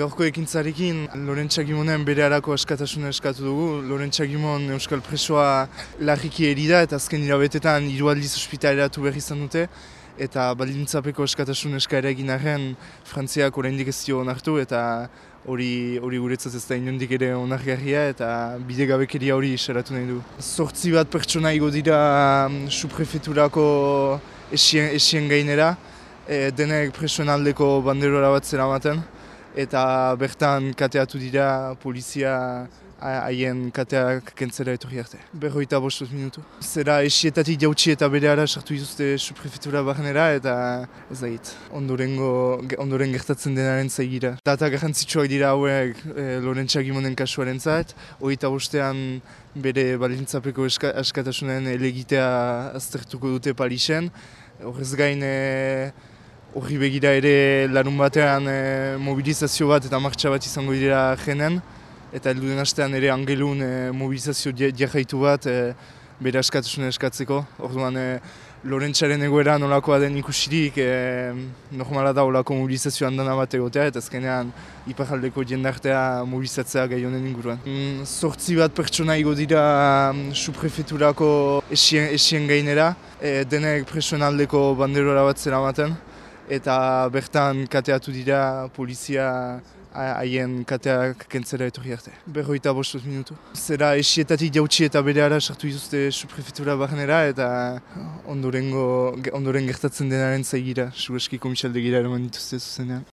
Gaurko ekintzarekin Lorentxagimonen bere harako askatasuna eskatu dugu. Lorentxagimon Euskal Presoa larriki erida eta azken irabetetan hiru aldiz ospitaleratu behar izan dute. Eta baldintzapeko askatasun eskaera egin arren Frantziak oraindik ez dio onartu eta hori hori guretzat ez da inondik ere onargarria eta bidegabekeria hori iseratu nahi du. Zortzi bat pertsona igo dira um, suprefeturako esien, esien gainera, e, denek presoen aldeko banderora bat zeramaten eta bertan kateatu dira polizia haien kateak kentzera etorri arte. Berroita bostuz minutu. Zera esietatik jautsi eta bere ara sartu izuzte suprefetura barnera eta ez da hit. Ondorengo, ondoren gertatzen denaren zaigira. Data garrantzitsuak dira hauek e, Lorentxak imonen kasuaren zait. Oita bostean bere balintzapeko eska, askatasunen elegitea aztertuko dute Parisen. Horrez gain e, horri begira ere larun batean e, mobilizazio bat eta martxa bat izango dira jenen. Eta elduden astean ere angelun e, mobilizazio diarraitu bat e, bere askatasuna eskatzeko. Orduan e, Lorentzaren egoera nolakoa den ikusirik e, normala da olako mobilizazio handana bat egotea eta azkenean iparaldeko jendartea mobilizatzea gai honen inguruan. Mm, zortzi bat pertsona igo dira mm, suprefeturako esien, esien gainera, e, denek presoen aldeko banderora bat zeramaten eta bertan kateatu dira polizia haien kateak kentzera etorri arte. Berroita bostuz minutu. Zera esietatik jautsi eta bere ara sartu izuzte suprefetura barnera eta ondorengo, ondoren gertatzen denaren zaigira, sueski komisaldegira eraman dituzte zuzenean.